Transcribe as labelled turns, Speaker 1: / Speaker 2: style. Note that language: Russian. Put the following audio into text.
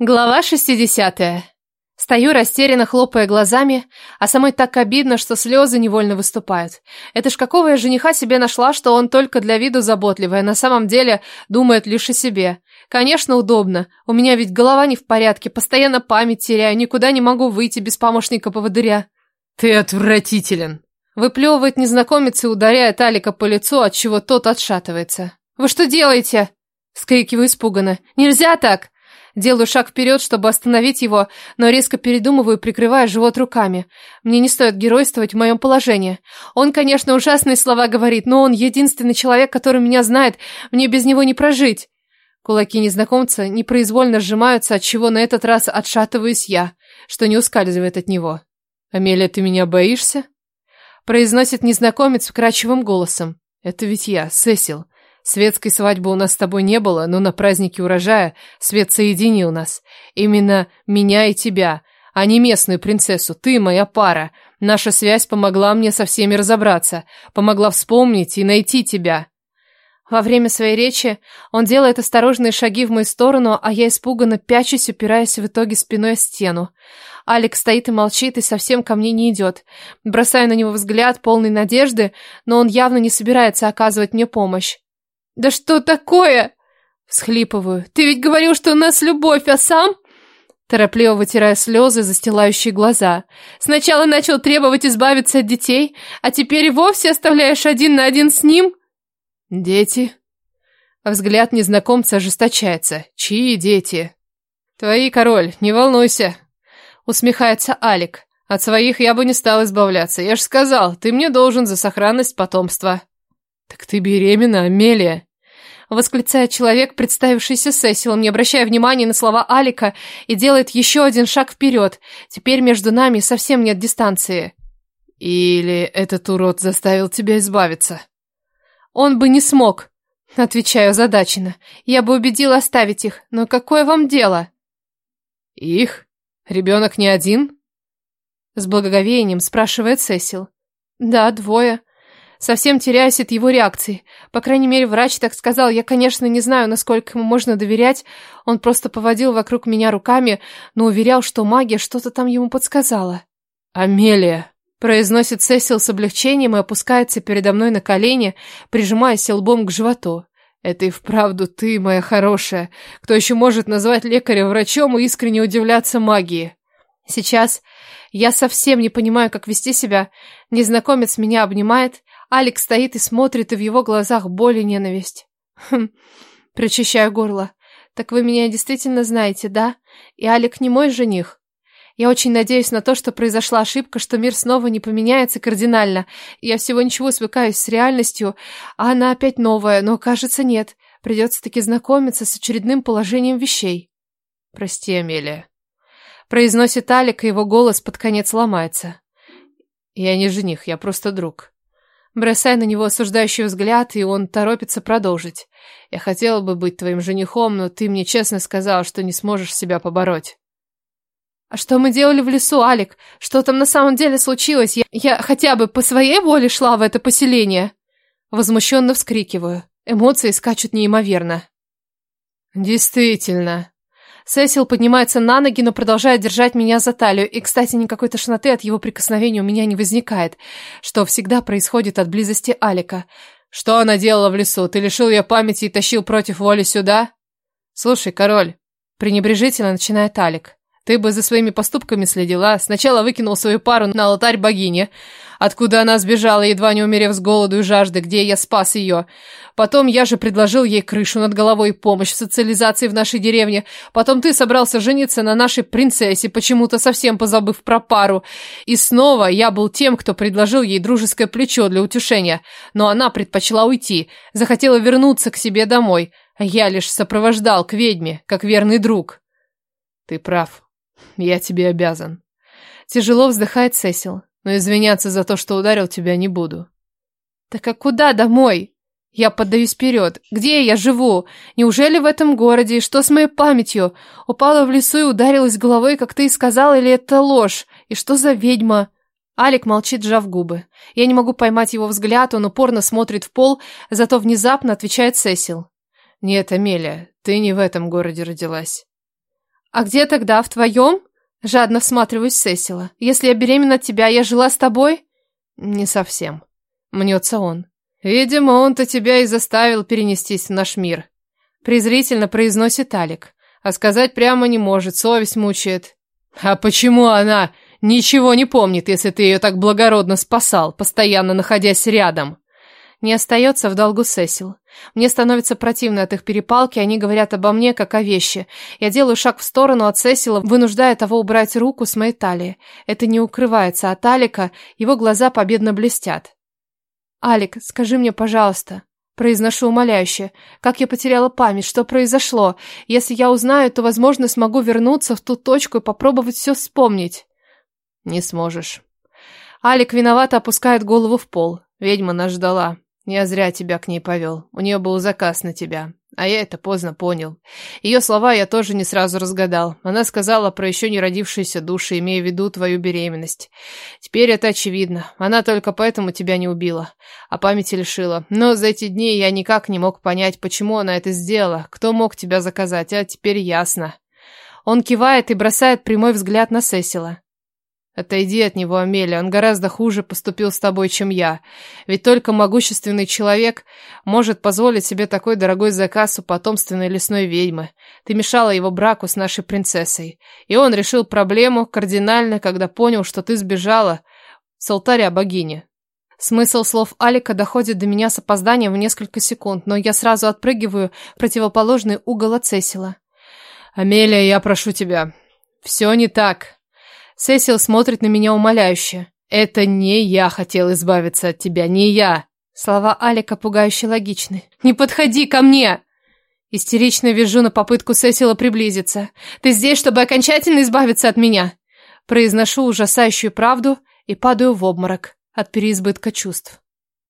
Speaker 1: Глава 60. Стою растерянно, хлопая глазами, а самой так обидно, что слезы невольно выступают. Это ж какого я жениха себе нашла, что он только для виду заботливый, а на самом деле думает лишь о себе. Конечно, удобно. У меня ведь голова не в порядке, постоянно память теряю, никуда не могу выйти без помощника-поводыря.
Speaker 2: Ты отвратителен.
Speaker 1: Выплевывает незнакомец и ударяет Алика по лицу, от чего тот отшатывается. «Вы что делаете?» Скрикиваю испуганно. «Нельзя так!» Делаю шаг вперед, чтобы остановить его, но резко передумываю, прикрывая живот руками. Мне не стоит геройствовать в моем положении. Он, конечно, ужасные слова говорит, но он единственный человек, который меня знает. Мне без него не прожить. Кулаки незнакомца непроизвольно сжимаются, от чего на этот раз отшатываюсь я, что не ускальзывает от него.
Speaker 2: «Амелия, ты меня боишься?»
Speaker 1: Произносит незнакомец вкрадчивым голосом.
Speaker 2: «Это ведь я, Сесил. Светской свадьбы у нас с тобой не было, но на празднике урожая свет соединил нас. Именно меня и тебя, а не местную принцессу. Ты моя пара. Наша связь помогла мне со всеми разобраться, помогла вспомнить и найти тебя.
Speaker 1: Во время своей речи он делает осторожные шаги в мою сторону, а я испуганно пячусь, упираясь в итоге спиной о стену. Алекс стоит и молчит, и совсем ко мне не идет. Бросаю на него взгляд, полный надежды, но он явно не собирается оказывать мне помощь. «Да что такое?» Всхлипываю. «Ты ведь говорил, что у нас любовь, а сам...» Торопливо вытирая слезы, застилающие глаза. «Сначала начал требовать избавиться от детей, а теперь вовсе оставляешь один на один с ним?»
Speaker 2: «Дети?» Взгляд незнакомца ожесточается. «Чьи дети?» «Твои, король, не волнуйся!» Усмехается Алик. «От своих я бы не стал избавляться. Я ж сказал, ты мне должен за сохранность потомства». «Так ты беременна, Амелия?»
Speaker 1: Восклицает человек, представившийся Сесилом, не обращая внимания на слова Алика, и делает еще один шаг вперед. Теперь между нами совсем нет дистанции.
Speaker 2: Или этот урод заставил тебя избавиться?
Speaker 1: Он бы не смог, отвечаю задаченно. Я бы убедила оставить их, но какое вам дело?
Speaker 2: Их? Ребенок не один?
Speaker 1: С благоговением спрашивает Сесил. Да, двое. Совсем теряюсь от его реакции. По крайней мере, врач так сказал. Я, конечно, не знаю, насколько ему можно доверять. Он просто поводил вокруг меня руками, но уверял, что магия что-то там ему подсказала.
Speaker 2: «Амелия!»
Speaker 1: произносит Сесил с облегчением и опускается передо мной на колени, прижимаясь лбом к животу.
Speaker 2: «Это и вправду ты, моя хорошая. Кто еще может назвать лекаря врачом и искренне удивляться магии?»
Speaker 1: Сейчас я совсем не понимаю, как вести себя. Незнакомец меня обнимает, Алекс стоит и смотрит, и в его глазах боль и ненависть. Хм, прочищаю горло. Так вы меня действительно знаете, да? И Алик не мой жених? Я очень надеюсь на то, что произошла ошибка, что мир снова не поменяется кардинально. Я всего ничего свыкаюсь с реальностью, а она опять новая, но, кажется, нет. Придется таки знакомиться с очередным положением вещей.
Speaker 2: Прости, Амелия.
Speaker 1: Произносит Алик, и его голос под конец ломается.
Speaker 2: Я не жених, я просто друг.
Speaker 1: Бросая на него осуждающий взгляд, и он торопится продолжить.
Speaker 2: «Я хотела бы быть твоим женихом, но ты мне честно сказал, что не сможешь себя побороть».
Speaker 1: «А что мы делали в лесу, Алик? Что там на самом деле случилось? Я, я хотя бы по своей воле шла в это поселение?» Возмущенно вскрикиваю. Эмоции скачут неимоверно.
Speaker 2: «Действительно»,
Speaker 1: Сесил поднимается на ноги, но продолжает держать меня за талию. И, кстати, никакой тошноты от его прикосновения у меня не возникает, что всегда происходит от близости Алика.
Speaker 2: Что она делала в лесу? Ты лишил ее памяти и тащил против воли сюда? Слушай, король, пренебрежительно начинает Алик. Ты бы за своими поступками следила. Сначала выкинул свою пару на алтарь богини, откуда она сбежала, едва не умерев с голоду и жажды, где я спас ее. Потом я же предложил ей крышу над головой и помощь в социализации в нашей деревне. Потом ты собрался жениться на нашей принцессе, почему-то совсем позабыв про пару. И снова я был тем, кто предложил ей дружеское плечо для утешения. Но она предпочла уйти, захотела вернуться к себе домой. А я лишь сопровождал к ведьме, как верный друг. Ты прав, я тебе обязан.
Speaker 1: Тяжело вздыхает Сесил.
Speaker 2: Но извиняться за то, что ударил тебя, не буду.
Speaker 1: Так а куда домой? Я поддаюсь вперед. Где я живу? Неужели в этом городе? И что с моей памятью? Упала в лесу и ударилась головой, как ты и сказал, или это ложь? И что за ведьма? Алик молчит, сжав губы. Я не могу поймать его взгляд, он упорно смотрит в пол, зато внезапно отвечает Сесил.
Speaker 2: Нет, Амелия, ты не в этом городе родилась.
Speaker 1: А где тогда, в твоем? Жадно всматриваюсь Сесила. Если я беременна от тебя, я жила с тобой?
Speaker 2: Не совсем. Мнется он. Видимо, он-то тебя и заставил перенестись в наш мир. Презрительно произносит Алик. А сказать прямо не может, совесть мучает. А почему она ничего не помнит, если ты ее так благородно спасал, постоянно находясь рядом?
Speaker 1: Не остается в долгу Сесил. Мне становится противно от их перепалки, они говорят обо мне, как о вещи. Я делаю шаг в сторону от Сесила, вынуждая того убрать руку с моей талии. Это не укрывается от Алика, его глаза победно блестят. «Алик, скажи мне, пожалуйста», произношу умоляюще, как я потеряла память, что произошло. Если я узнаю, то, возможно, смогу вернуться в ту точку и попробовать все вспомнить.
Speaker 2: Не сможешь.
Speaker 1: Алик виновато опускает голову в пол.
Speaker 2: Ведьма нас ждала. Я зря тебя к ней повел. У нее был заказ на тебя. А я это поздно понял. Ее слова я тоже не сразу разгадал. Она сказала про еще не родившиеся души, имея в виду твою беременность. Теперь это очевидно. Она только поэтому тебя не убила, а памяти лишила. Но за эти дни я никак не мог понять, почему она это сделала, кто мог тебя заказать, а теперь ясно.
Speaker 1: Он кивает и бросает прямой взгляд на Сесила.
Speaker 2: Отойди от него, Амелия, он гораздо хуже поступил с тобой, чем я. Ведь только могущественный человек может позволить себе такой дорогой заказ у потомственной лесной ведьмы. Ты мешала его браку с нашей принцессой. И он решил проблему кардинально, когда понял, что ты сбежала с алтаря богини.
Speaker 1: Смысл слов Алика доходит до меня с опозданием в несколько секунд, но я сразу отпрыгиваю в противоположный угол от Сесила.
Speaker 2: «Амелия, я прошу тебя. Все не так».
Speaker 1: Сесил смотрит на меня умоляюще.
Speaker 2: «Это не я хотел избавиться от тебя, не я!»
Speaker 1: Слова Алика пугающе логичны. «Не подходи ко мне!» Истерично вижу на попытку Сесила приблизиться. «Ты здесь, чтобы окончательно избавиться от меня!» Произношу ужасающую правду и падаю в обморок от переизбытка чувств.